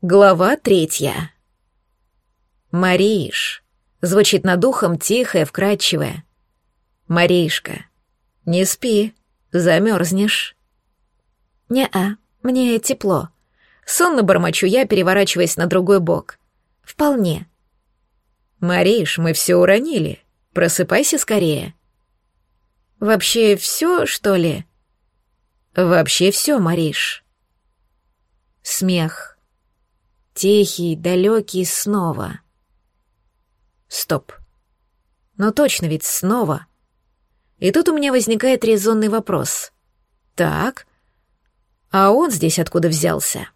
Глава третья. Мариш. Звучит над ухом тихое, вкрадчивое. Маришка. Не спи, замерзнешь. Не-а, мне тепло. Сонно бормочу я, переворачиваясь на другой бок. Вполне. Мариш, мы все уронили. Просыпайся скорее. Вообще все, что ли? Вообще все, Мариш. Смех Тихий, далекий снова. Стоп. Но точно ведь снова. И тут у меня возникает резонный вопрос. Так, а он здесь откуда взялся?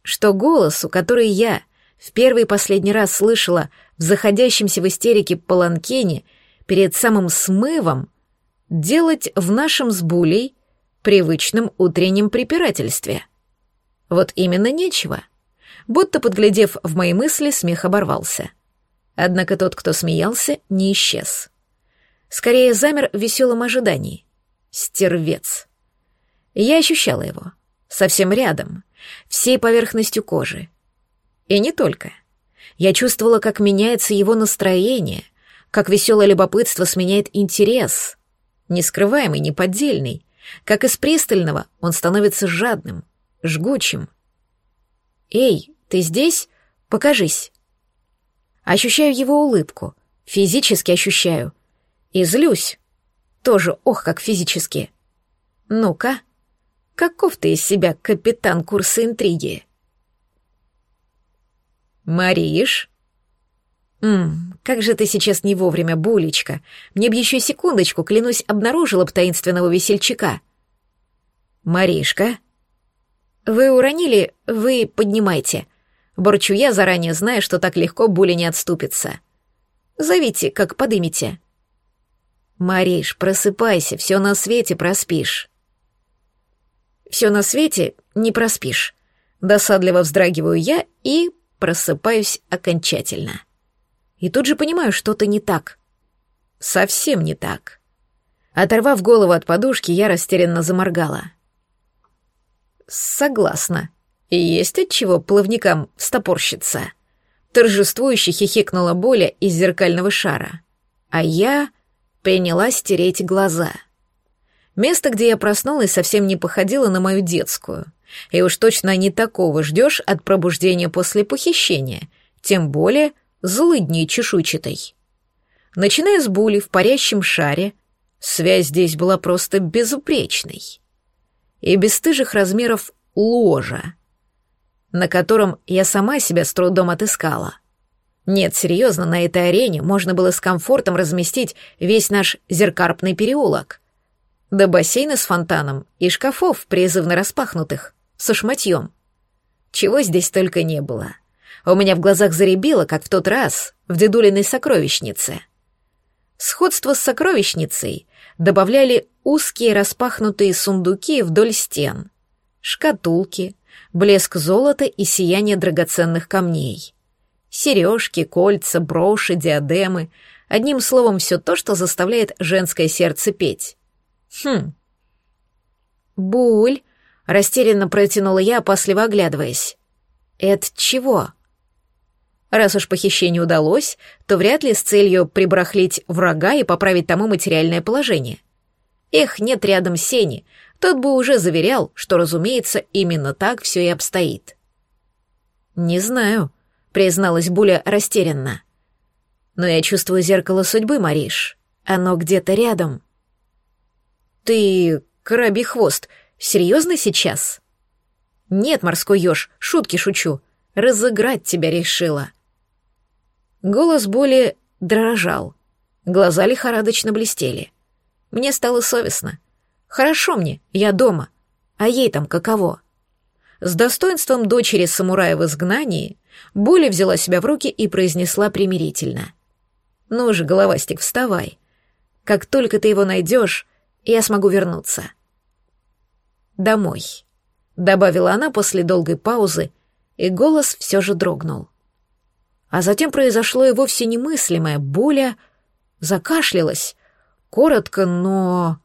Что голосу, который я в первый и последний раз слышала в заходящемся в истерике паланкене перед самым смывом, делать в нашем с Булей привычном утреннем препирательстве? Вот именно нечего — Будто подглядев в мои мысли, смех оборвался. Однако тот, кто смеялся, не исчез. Скорее замер в веселом ожидании. Стервец. Я ощущала его. Совсем рядом, всей поверхностью кожи. И не только. Я чувствовала, как меняется его настроение, как веселое любопытство сменяет интерес, нескрываемый, неподдельный, как из пристального он становится жадным, жгучим. «Эй, ты здесь? Покажись. Ощущаю его улыбку, физически ощущаю. И злюсь. Тоже, ох, как физически. Ну-ка, каков ты из себя капитан курса интриги? Мариш? Ммм, как же ты сейчас не вовремя, булечка. Мне б еще секундочку, клянусь, обнаружила б таинственного весельчака. Маришка? Вы уронили, вы поднимайте. Борчу я, заранее зная, что так легко Буля не отступится. Зовите, как подымете. Мариш, просыпайся, все на свете проспишь. Все на свете не проспишь. Досадливо вздрагиваю я и просыпаюсь окончательно. И тут же понимаю, что-то не так. Совсем не так. Оторвав голову от подушки, я растерянно заморгала. Согласна. Есть от чего плавникам стопорщиться. Торжествующе хихикнула Боля из зеркального шара. А я принялась тереть глаза. Место, где я проснулась, совсем не походило на мою детскую. И уж точно не такого ждешь от пробуждения после похищения, тем более злыдней чешуйчатой. Начиная с були в парящем шаре, связь здесь была просто безупречной. И бесстыжих размеров ложа, на котором я сама себя с трудом отыскала. Нет, серьезно, на этой арене можно было с комфортом разместить весь наш зеркарпный переулок. До бассейна с фонтаном и шкафов, призывно распахнутых, со шматьем. Чего здесь только не было. У меня в глазах заребило, как в тот раз, в дедулиной сокровищнице. Сходство с сокровищницей добавляли узкие распахнутые сундуки вдоль стен, шкатулки, блеск золота и сияние драгоценных камней. Сережки, кольца, броши, диадемы. Одним словом, все то, что заставляет женское сердце петь. Хм. «Буль», — растерянно протянула я, опасливо оглядываясь. «Это чего?» Раз уж похищение удалось, то вряд ли с целью прибрахлить врага и поправить тому материальное положение. Эх, нет рядом Сени, тот бы уже заверял, что, разумеется, именно так все и обстоит. «Не знаю», — призналась Буля растерянно. «Но я чувствую зеркало судьбы, Мариш. Оно где-то рядом». «Ты, крабий хвост, серьезно сейчас?» «Нет, морской еж, шутки шучу. Разыграть тебя решила». Голос Були дрожал. Глаза лихорадочно блестели. Мне стало совестно. Хорошо мне, я дома. А ей там каково? С достоинством дочери самурая в изгнании Буля взяла себя в руки и произнесла примирительно. «Ну же, головастик, вставай. Как только ты его найдешь, я смогу вернуться». «Домой», — добавила она после долгой паузы, и голос все же дрогнул. А затем произошло и вовсе немыслимое. Буля закашлялась, коротко, но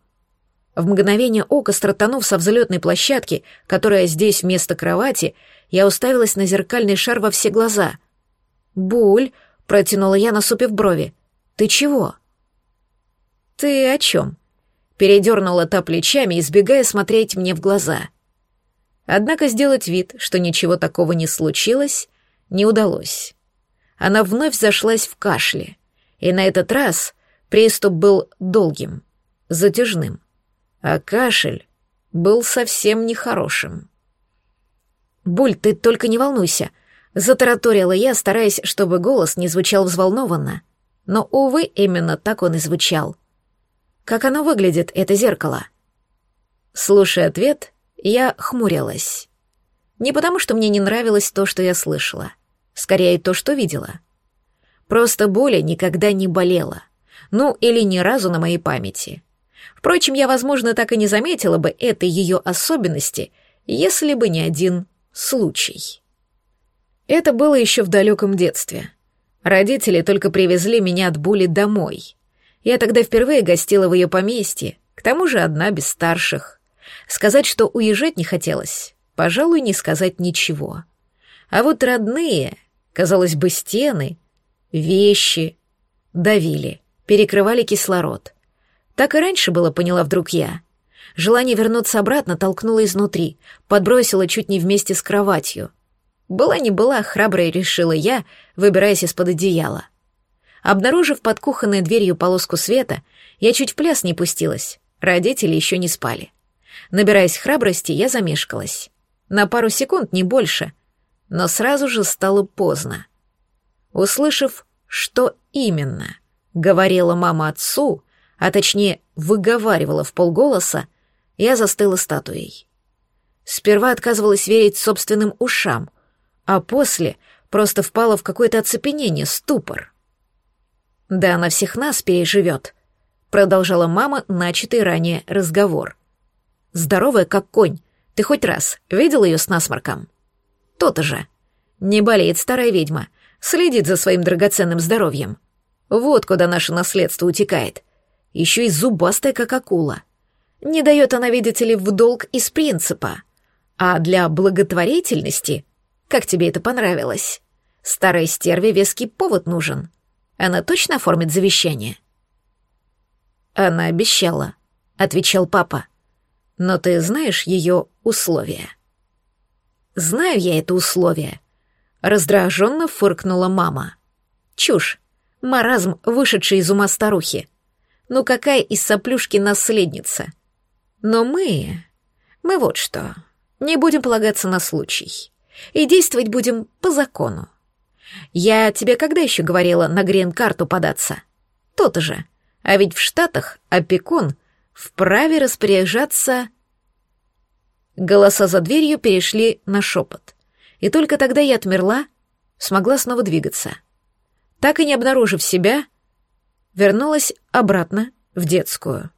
в мгновение ока стартанув со взлетной площадки, которая здесь вместо кровати, Я уставилась на зеркальный шар во все глаза. «Буль», — протянула я, насупив брови. «Ты чего?» «Ты о чем?» Передернула та плечами, избегая смотреть мне в глаза. Однако сделать вид, что ничего такого не случилось, не удалось. Она вновь зашлась в кашле, и на этот раз приступ был долгим, затяжным, а кашель был совсем нехорошим. «Буль, ты только не волнуйся», — затараторила я, стараясь, чтобы голос не звучал взволнованно. Но, увы, именно так он и звучал. «Как оно выглядит, это зеркало?» Слушая ответ, я хмурилась. Не потому, что мне не нравилось то, что я слышала. Скорее, то, что видела. Просто боли никогда не болела. Ну, или ни разу на моей памяти. Впрочем, я, возможно, так и не заметила бы этой ее особенности, если бы не один случай. Это было еще в далеком детстве. Родители только привезли меня от Були домой. Я тогда впервые гостила в ее поместье, к тому же одна без старших. Сказать, что уезжать не хотелось, пожалуй, не сказать ничего. А вот родные, казалось бы, стены, вещи давили, перекрывали кислород. Так и раньше было, поняла вдруг я. Желание вернуться обратно толкнуло изнутри, подбросило чуть не вместе с кроватью. Была не была, храброй решила я, выбираясь из-под одеяла. Обнаружив под кухонной дверью полоску света, я чуть в пляс не пустилась. Родители еще не спали. Набираясь храбрости, я замешкалась. На пару секунд, не больше. Но сразу же стало поздно. Услышав, что именно говорила мама отцу, а точнее выговаривала в полголоса, я застыла статуей. Сперва отказывалась верить собственным ушам, а после просто впала в какое-то оцепенение, ступор. «Да она всех нас переживет», — продолжала мама начатый ранее разговор. «Здоровая, как конь. Ты хоть раз видел ее с насморком?» «То-то же. Не болеет старая ведьма, следит за своим драгоценным здоровьем. Вот куда наше наследство утекает. Еще и зубастая, как акула. Не дает она, видите ли, в долг из принципа. А для благотворительности, как тебе это понравилось, старой стерве веский повод нужен. Она точно оформит завещание? Она обещала, отвечал папа. Но ты знаешь ее условия? Знаю я это условие. Раздраженно фыркнула мама. Чушь. Маразм, вышедший из ума старухи. Ну какая из соплюшки наследница? Но мы... Мы вот что. Не будем полагаться на случай. И действовать будем по закону. Я тебе когда еще говорила на грин-карту податься? То-то же. А ведь в Штатах опекун вправе распоряжаться... Голоса за дверью перешли на шепот. И только тогда я отмерла, смогла снова двигаться. Так и не обнаружив себя, вернулась обратно в детскую.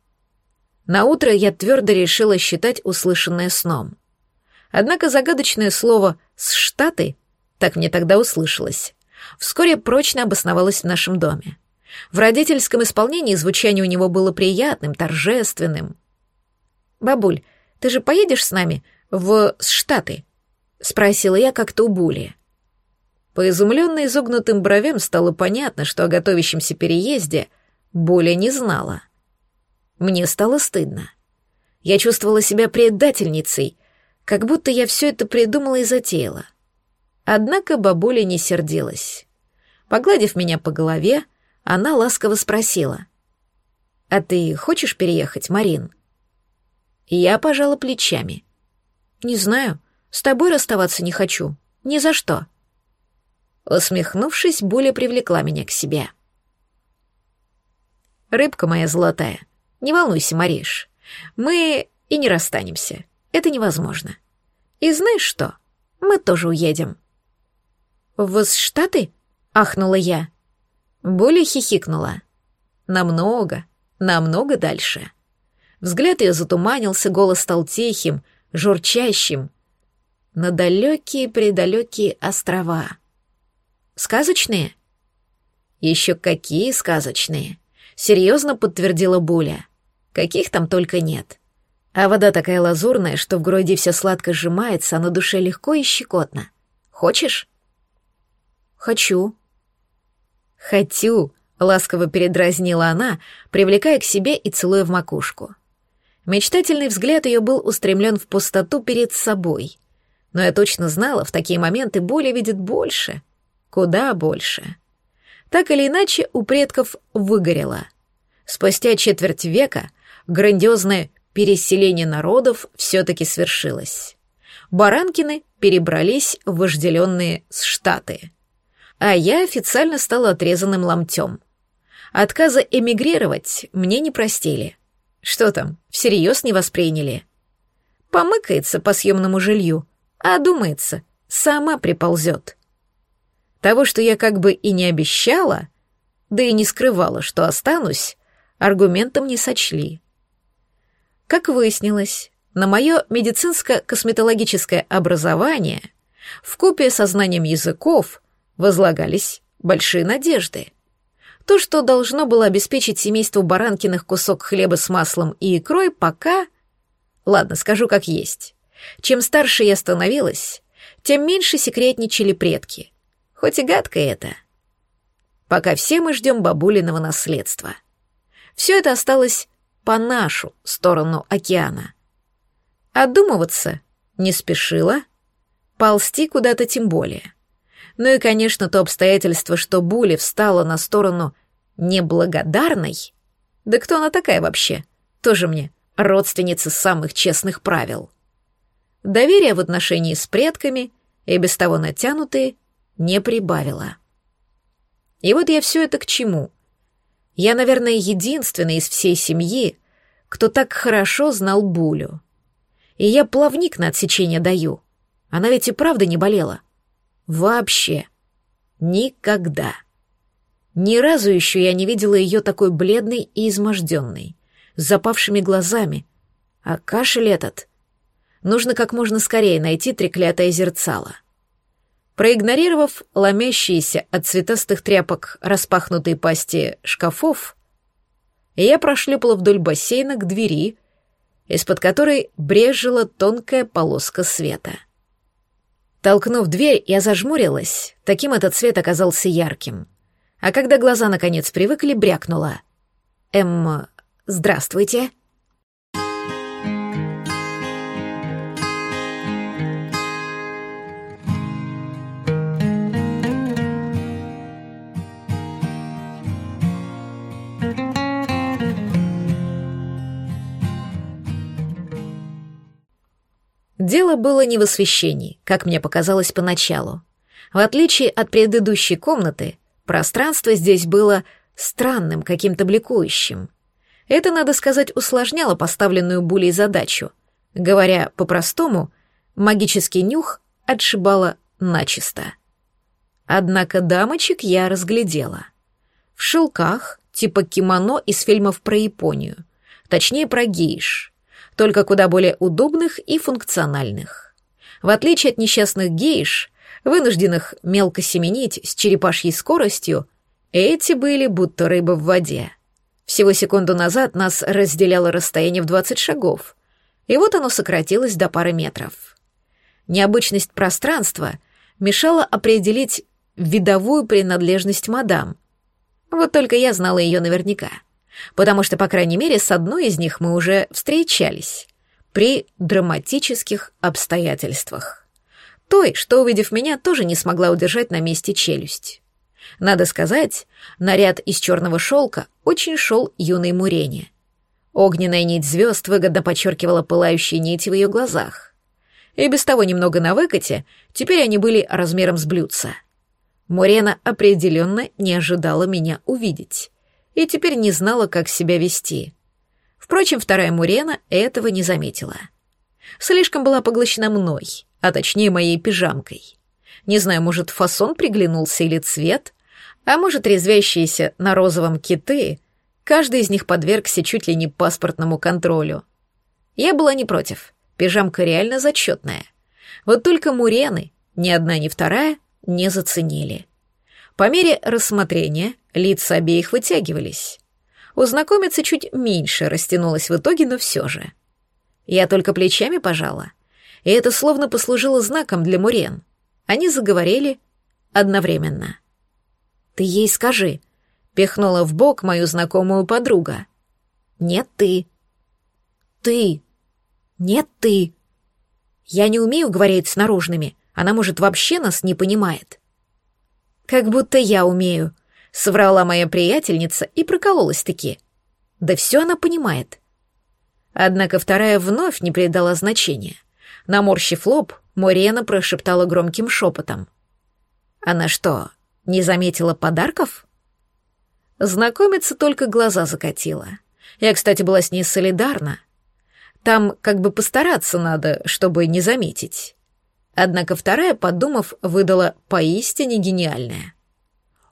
На утро я твердо решила считать услышанное сном. Однако загадочное слово «с штаты» так мне тогда услышалось, вскоре прочно обосновалось в нашем доме. В родительском исполнении звучание у него было приятным, торжественным. «Бабуль, ты же поедешь с нами в Штаты?» — спросила я как-то у Були. По изумленно изогнутым бровям стало понятно, что о готовящемся переезде Буля не знала. Мне стало стыдно. Я чувствовала себя предательницей, как будто я все это придумала и затеяла. Однако бабуля не сердилась. Погладив меня по голове, она ласково спросила. «А ты хочешь переехать, Марин?» Я пожала плечами. «Не знаю, с тобой расставаться не хочу. Ни за что». Усмехнувшись, Буля привлекла меня к себе. «Рыбка моя золотая, не волнуйся, Мариш. Мы и не расстанемся. Это невозможно. И знаешь что? Мы тоже уедем». «В Штаты?» — ахнула я. Буля хихикнула. «Намного, намного дальше». Взгляд ее затуманился, голос стал тихим, журчащим. На далекие-предалекие острова. «Сказочные?» «Еще какие сказочные!» — серьезно подтвердила Буля. «Каких там только нет. А вода такая лазурная, что в груди все сладко сжимается, а на душе легко и щекотно. Хочешь? Хочу. Хочу, ласково передразнила она, привлекая к себе и целуя в макушку. Мечтательный взгляд ее был устремлен в пустоту перед собой. Но я точно знала, в такие моменты боли видит больше. Куда больше. Так или иначе, у предков выгорело. Спустя четверть века грандиозное переселение народов все-таки свершилось. Баранкины перебрались в вожделенные Штаты. А я официально стала отрезанным ломтем. Отказа эмигрировать мне не простили. Что там, всерьез не восприняли? Помыкается по съемному жилью, а думается, сама приползет. Того, что я как бы и не обещала, да и не скрывала, что останусь, аргументом не сочли. Как выяснилось, на мое медицинско-косметологическое образование в купе со знанием языков возлагались большие надежды. То, что должно было обеспечить семейству Баранкиных кусок хлеба с маслом и икрой, пока... Ладно, скажу как есть. Чем старше я становилась, тем меньше секретничали предки. Хоть и гадко это. Пока все мы ждем бабулиного наследства. Все это осталось по нашу сторону океана. Отдумываться не спешила, ползти куда-то тем более. Ну и, конечно, то обстоятельство, что Були встала на сторону неблагодарной. Да кто она такая вообще? Тоже мне родственница самых честных правил. Доверие в отношении с предками, и без того натянутые, не прибавила. И вот я все это к чему? Я, наверное, единственный из всей семьи, кто так хорошо знал Булю. И я плавник на отсечение даю. Она ведь и правда не болела. Вообще. Никогда. Ни разу еще я не видела ее такой бледной и изможденной, с запавшими глазами. А кашель этот... Нужно как можно скорее найти треклятое зерцало. Проигнорировав ломящиеся от цветастых тряпок распахнутые пасти шкафов, я прошлепала вдоль бассейна к двери, из-под которой брежила тонкая полоска света. Толкнув дверь, я зажмурилась, таким этот свет оказался ярким. А когда глаза наконец привыкли, брякнула. «Эм, здравствуйте». Дело было не в освещении, как мне показалось поначалу. В отличие от предыдущей комнаты, пространство здесь было странным, каким-то бликующим. Это, надо сказать, усложняло поставленную Булей задачу. Говоря по-простому, магический нюх отшибало начисто. Однако дамочек я разглядела. В шелках, типа кимоно из фильмов про Японию, точнее про гейш — только куда более удобных и функциональных. В отличие от несчастных гейш, вынужденных мелко семенить с черепашьей скоростью, эти были будто рыба в воде. Всего секунду назад нас разделяло расстояние в 20 шагов, и вот оно сократилось до пары метров. Необычность пространства мешала определить видовую принадлежность мадам. Вот только я знала ее наверняка — потому что, по крайней мере, с одной из них мы уже встречались при драматических обстоятельствах. Той, что, увидев меня, тоже не смогла удержать на месте челюсть. Надо сказать, наряд из черного шелка очень шел юной Мурене. Огненная нить звезд выгодно подчеркивала пылающие нити в ее глазах. И без того немного на выкате, теперь они были размером с блюдца. Мурена определенно не ожидала меня увидеть и теперь не знала, как себя вести. Впрочем, вторая Мурена этого не заметила. Слишком была поглощена мной, а точнее моей пижамкой. Не знаю, может, фасон приглянулся или цвет, а может, резвящиеся на розовом киты, каждый из них подвергся чуть ли не паспортному контролю. Я была не против, пижамка реально зачетная. Вот только Мурены, ни одна, ни вторая, не заценили. По мере рассмотрения лица обеих вытягивались. У знакомицы чуть меньше растянулось в итоге, но все же. Я только плечами пожала. И это словно послужило знаком для Мурен. Они заговорили одновременно. «Ты ей скажи», — пихнула в бок мою знакомую подруга. «Нет, ты». «Ты». «Нет, ты». Я не умею говорить с наружными, она, может, вообще нас не понимает. Как будто я умею, соврала моя приятельница и прокололась-таки. Да все она понимает. Однако вторая вновь не придала значения. Наморщив лоб, Морена прошептала громким шепотом. «Она что, не заметила подарков?» Знакомица только глаза закатила. Я, кстати, была с ней солидарна. Там как бы постараться надо, чтобы не заметить. Однако вторая, подумав, выдала поистине гениальное.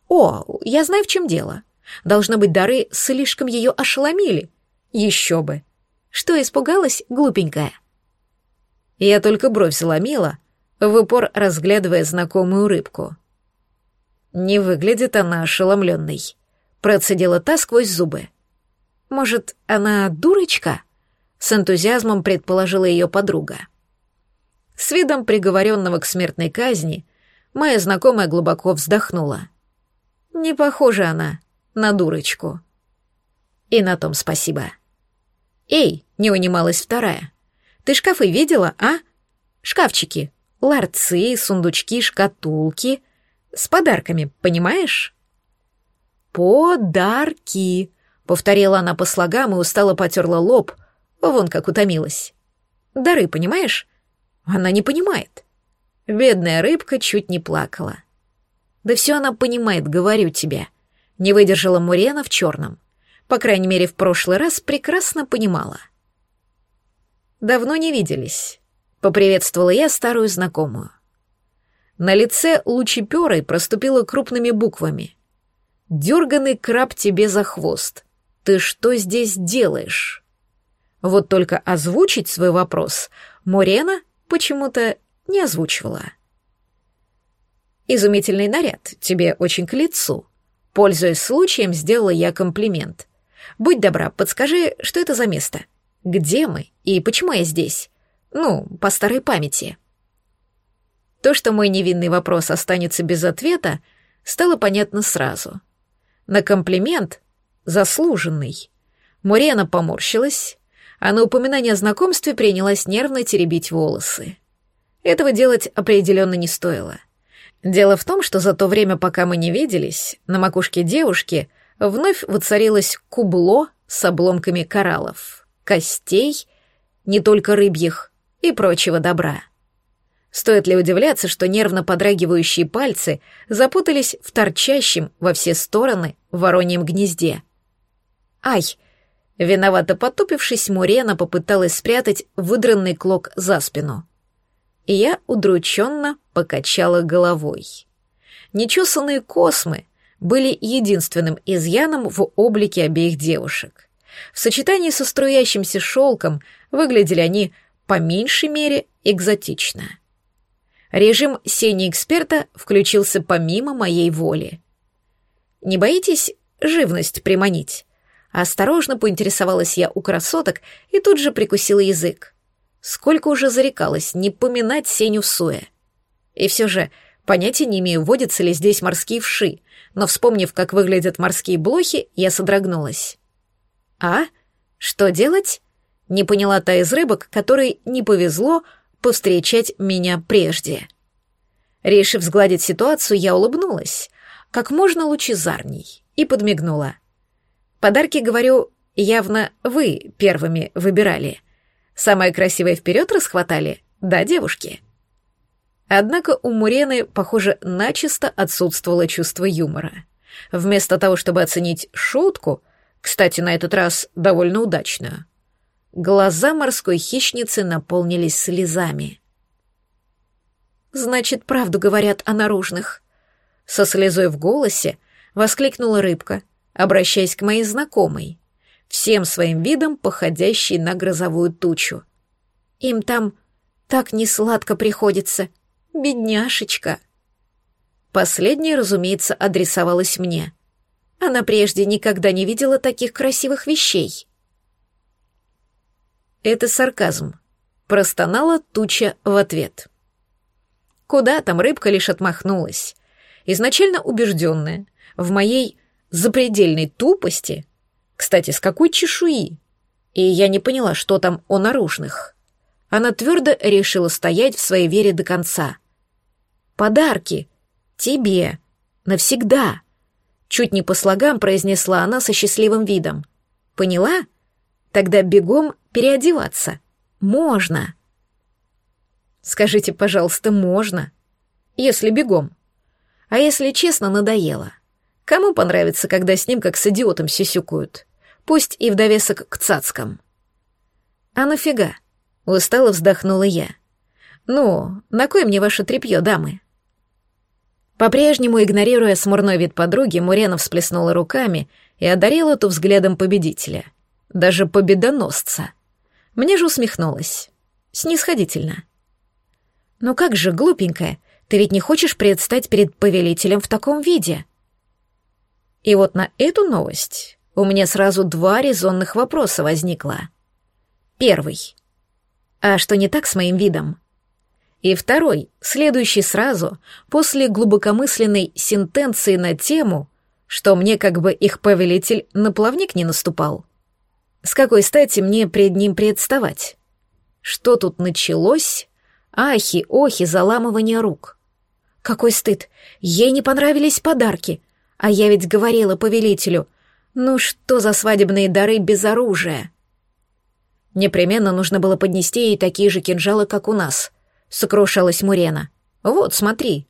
«О, я знаю, в чем дело. Должно быть, дары слишком ее ошеломили. Еще бы. Что испугалась, глупенькая?» Я только бровь заломила, в упор разглядывая знакомую рыбку. Не выглядит она ошеломленной. Процедила та сквозь зубы. «Может, она дурочка?» С энтузиазмом предположила ее подруга. С видом приговоренного к смертной казни моя знакомая глубоко вздохнула. Не похожа она на дурочку. И на том спасибо. «Эй!» — не унималась вторая. «Ты шкафы видела, а? Шкафчики, ларцы, сундучки, шкатулки. С подарками, понимаешь?» «Подарки!» — повторила она по слогам и устало потерла лоб, вон как утомилась. «Дары, понимаешь? Она не понимает. Бедная рыбка чуть не плакала. Да все она понимает, говорю тебе. Не выдержала Мурена в черном. По крайней мере, в прошлый раз прекрасно понимала. Давно не виделись. Поприветствовала я старую знакомую. На лице лучеперой проступило крупными буквами. «Дерганный краб тебе за хвост. Ты что здесь делаешь?» Вот только озвучить свой вопрос Морена почему-то не озвучивала. «Изумительный наряд, тебе очень к лицу». Пользуясь случаем, сделала я комплимент. «Будь добра, подскажи, что это за место? Где мы и почему я здесь? Ну, по старой памяти». То, что мой невинный вопрос останется без ответа, стало понятно сразу. На комплимент заслуженный. Мурена поморщилась, а на упоминание о знакомстве принялась нервно теребить волосы. Этого делать определенно не стоило. Дело в том, что за то время, пока мы не виделись, на макушке девушки вновь воцарилось кубло с обломками кораллов, костей, не только рыбьих, и прочего добра. Стоит ли удивляться, что нервно подрагивающие пальцы запутались в торчащем во все стороны вороньем гнезде? «Ай!» Виновато потупившись, Мурена попыталась спрятать выдранный клок за спину. И я удрученно покачала головой. Нечесанные космы были единственным изъяном в облике обеих девушек. В сочетании со струящимся шелком выглядели они по меньшей мере экзотично. Режим сени-эксперта включился помимо моей воли. «Не боитесь живность приманить?» Осторожно поинтересовалась я у красоток и тут же прикусила язык. Сколько уже зарекалась не поминать Сеню в суе. И все же понятия не имею, водятся ли здесь морские вши, но, вспомнив, как выглядят морские блохи, я содрогнулась. «А? Что делать?» Не поняла та из рыбок, которой не повезло повстречать меня прежде. Решив сгладить ситуацию, я улыбнулась, как можно лучезарней, и подмигнула. Подарки, говорю, явно вы первыми выбирали. Самое красивое вперед расхватали, да, девушки? Однако у Мурены, похоже, начисто отсутствовало чувство юмора. Вместо того, чтобы оценить шутку, кстати, на этот раз довольно удачную, глаза морской хищницы наполнились слезами. «Значит, правду говорят о наружных», — со слезой в голосе воскликнула рыбка, обращаясь к моей знакомой, всем своим видом походящей на грозовую тучу. Им там так несладко приходится, бедняшечка. Последняя, разумеется, адресовалась мне. Она прежде никогда не видела таких красивых вещей. Это сарказм. Простонала туча в ответ. Куда там рыбка лишь отмахнулась. Изначально убежденная в моей запредельной тупости, кстати, с какой чешуи, и я не поняла, что там о наружных. Она твердо решила стоять в своей вере до конца. «Подарки! Тебе! Навсегда!» Чуть не по слогам произнесла она со счастливым видом. «Поняла? Тогда бегом переодеваться. Можно!» Скажите, пожалуйста, можно? Если бегом. А если честно, надоело. Кому понравится, когда с ним как с идиотом сисюкают? Пусть и в довесок к цацкам. А нафига? Устало вздохнула я. Ну, на кой мне ваше тряпье, дамы? По-прежнему, игнорируя смурной вид подруги, Мурена всплеснула руками и одарила ту взглядом победителя. Даже победоносца. Мне же усмехнулась. Снисходительно. «Ну как же, глупенькая, ты ведь не хочешь предстать перед повелителем в таком виде?» И вот на эту новость у меня сразу два резонных вопроса возникло. Первый. А что не так с моим видом? И второй, следующий сразу, после глубокомысленной сентенции на тему, что мне как бы их повелитель на плавник не наступал. С какой стати мне пред ним представать? Что тут началось? Ахи, охи, заламывание рук. Какой стыд! Ей не понравились подарки. А я ведь говорила повелителю, ну что за свадебные дары без оружия? Непременно нужно было поднести ей такие же кинжалы, как у нас, сокрушалась Мурена. Вот, смотри.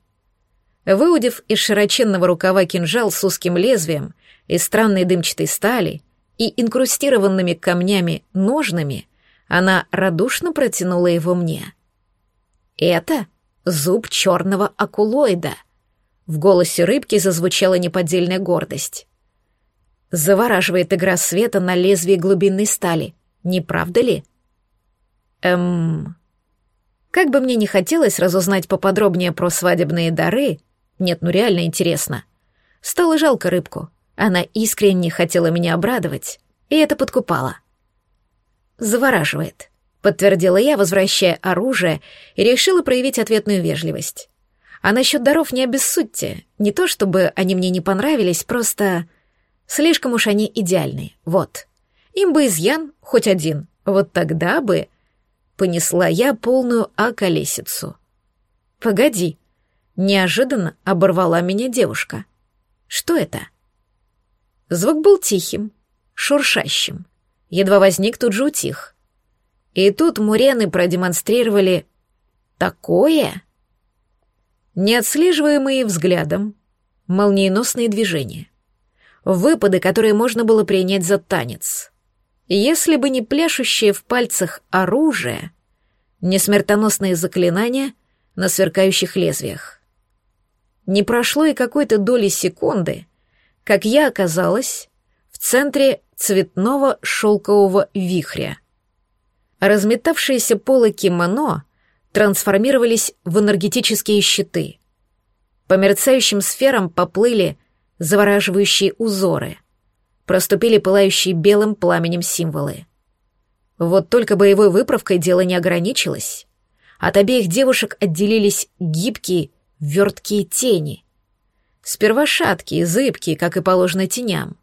Выудив из широченного рукава кинжал с узким лезвием из странной дымчатой стали и инкрустированными камнями ножными, она радушно протянула его мне. Это зуб черного акулоида. В голосе рыбки зазвучала неподдельная гордость. Завораживает игра света на лезвии глубинной стали, не правда ли? Эм... Как бы мне не хотелось разузнать поподробнее про свадебные дары, нет, ну реально интересно. Стало жалко рыбку. Она искренне хотела меня обрадовать, и это подкупало. Завораживает подтвердила я, возвращая оружие, и решила проявить ответную вежливость. А насчет даров не обессудьте. Не то чтобы они мне не понравились, просто слишком уж они идеальные. Вот. Им бы изъян хоть один. Вот тогда бы понесла я полную околесицу. Погоди. Неожиданно оборвала меня девушка. Что это? Звук был тихим, шуршащим. Едва возник, тут же утих. И тут мурены продемонстрировали такое. Неотслеживаемые взглядом, молниеносные движения. Выпады, которые можно было принять за танец. Если бы не пляшущее в пальцах оружие, не смертоносные заклинания на сверкающих лезвиях. Не прошло и какой-то доли секунды, как я оказалась в центре цветного шелкового вихря — Разметавшиеся полы кимоно трансформировались в энергетические щиты. По мерцающим сферам поплыли завораживающие узоры. Проступили пылающие белым пламенем символы. Вот только боевой выправкой дело не ограничилось. От обеих девушек отделились гибкие, верткие тени. Сперва шаткие, зыбкие, как и положено теням.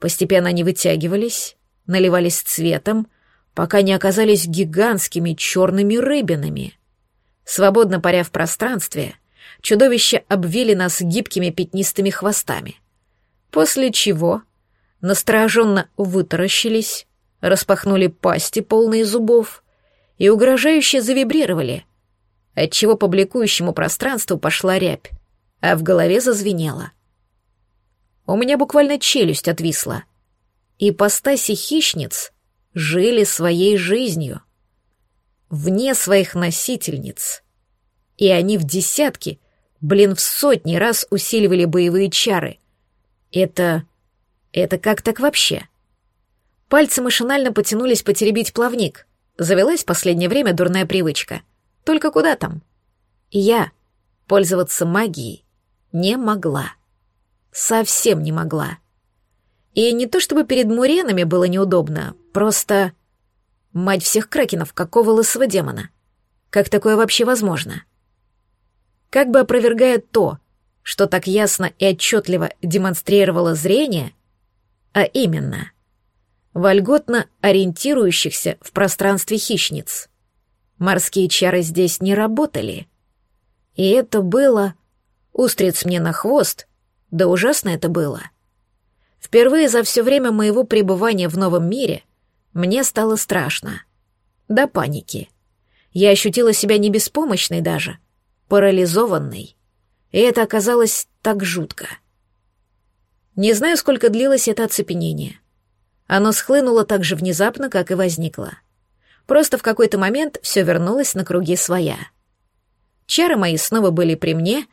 Постепенно они вытягивались, наливались цветом, пока не оказались гигантскими черными рыбинами. Свободно паря в пространстве, чудовища обвили нас гибкими пятнистыми хвостами. После чего настороженно вытаращились, распахнули пасти, полные зубов, и угрожающе завибрировали, отчего по бликующему пространству пошла рябь, а в голове зазвенело. У меня буквально челюсть отвисла. И постаси хищниц жили своей жизнью, вне своих носительниц. И они в десятки, блин, в сотни раз усиливали боевые чары. Это... это как так вообще? Пальцы машинально потянулись потеребить плавник. Завелась в последнее время дурная привычка. Только куда там? я пользоваться магией не могла. Совсем не могла. И не то чтобы перед муренами было неудобно, просто... Мать всех кракенов, какого лысого демона? Как такое вообще возможно? Как бы опровергая то, что так ясно и отчетливо демонстрировало зрение, а именно вольготно ориентирующихся в пространстве хищниц. Морские чары здесь не работали. И это было... Устриц мне на хвост, да ужасно это было. Впервые за все время моего пребывания в новом мире мне стало страшно. До паники. Я ощутила себя не беспомощной даже, парализованной. И это оказалось так жутко. Не знаю, сколько длилось это оцепенение. Оно схлынуло так же внезапно, как и возникло. Просто в какой-то момент все вернулось на круги своя. Чары мои снова были при мне,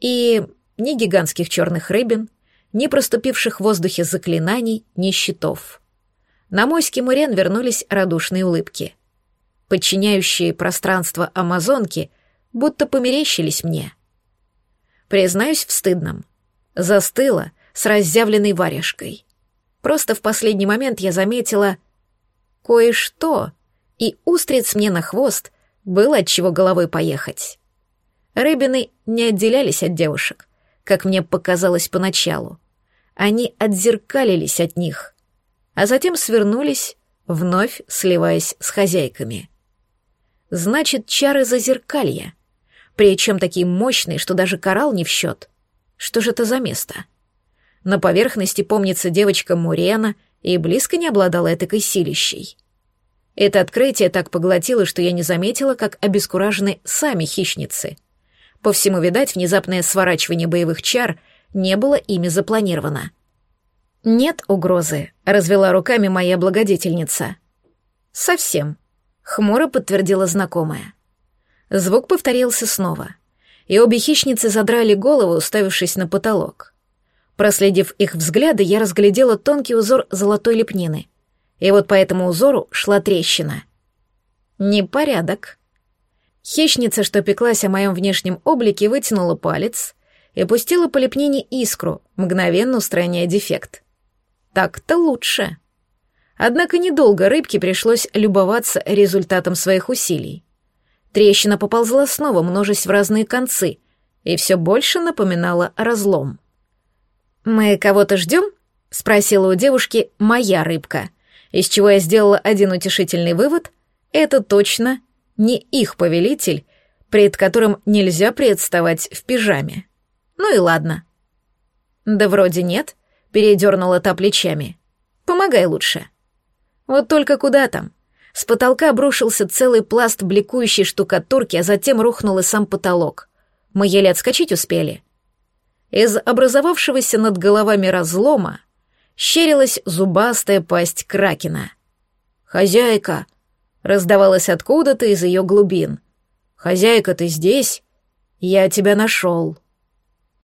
и ни гигантских черных рыбин, ни проступивших в воздухе заклинаний, ни щитов. На мойский мурен вернулись радушные улыбки. Подчиняющие пространство амазонки будто померещились мне — Признаюсь в стыдном. Застыла с разъявленной варежкой. Просто в последний момент я заметила кое-что, и устриц мне на хвост было от чего головой поехать. Рыбины не отделялись от девушек, как мне показалось поначалу. Они отзеркалились от них, а затем свернулись, вновь сливаясь с хозяйками. Значит, чары зазеркалья — причем такие мощные, что даже коралл не в счет. Что же это за место? На поверхности помнится девочка Мурена и близко не обладала этакой силищей. Это открытие так поглотило, что я не заметила, как обескуражены сами хищницы. По всему, видать, внезапное сворачивание боевых чар не было ими запланировано. «Нет угрозы», — развела руками моя благодетельница. «Совсем», — хмуро подтвердила знакомая. Звук повторился снова, и обе хищницы задрали голову, уставившись на потолок. Проследив их взгляды, я разглядела тонкий узор золотой лепнины, и вот по этому узору шла трещина. Непорядок. Хищница, что пеклась о моем внешнем облике, вытянула палец и пустила по лепнине искру, мгновенно устраняя дефект. Так-то лучше. Однако недолго рыбке пришлось любоваться результатом своих усилий. Трещина поползла снова, множась в разные концы, и все больше напоминала разлом. «Мы кого-то ждем?» — спросила у девушки моя рыбка, из чего я сделала один утешительный вывод — это точно не их повелитель, пред которым нельзя представать в пижаме. Ну и ладно. «Да вроде нет», — передернула та плечами. «Помогай лучше». «Вот только куда там?» С потолка обрушился целый пласт бликующей штукатурки, а затем рухнул и сам потолок. Мы еле отскочить успели. Из образовавшегося над головами разлома щерилась зубастая пасть кракена. «Хозяйка!» — раздавалась откуда-то из ее глубин. «Хозяйка, ты здесь? Я тебя нашел!»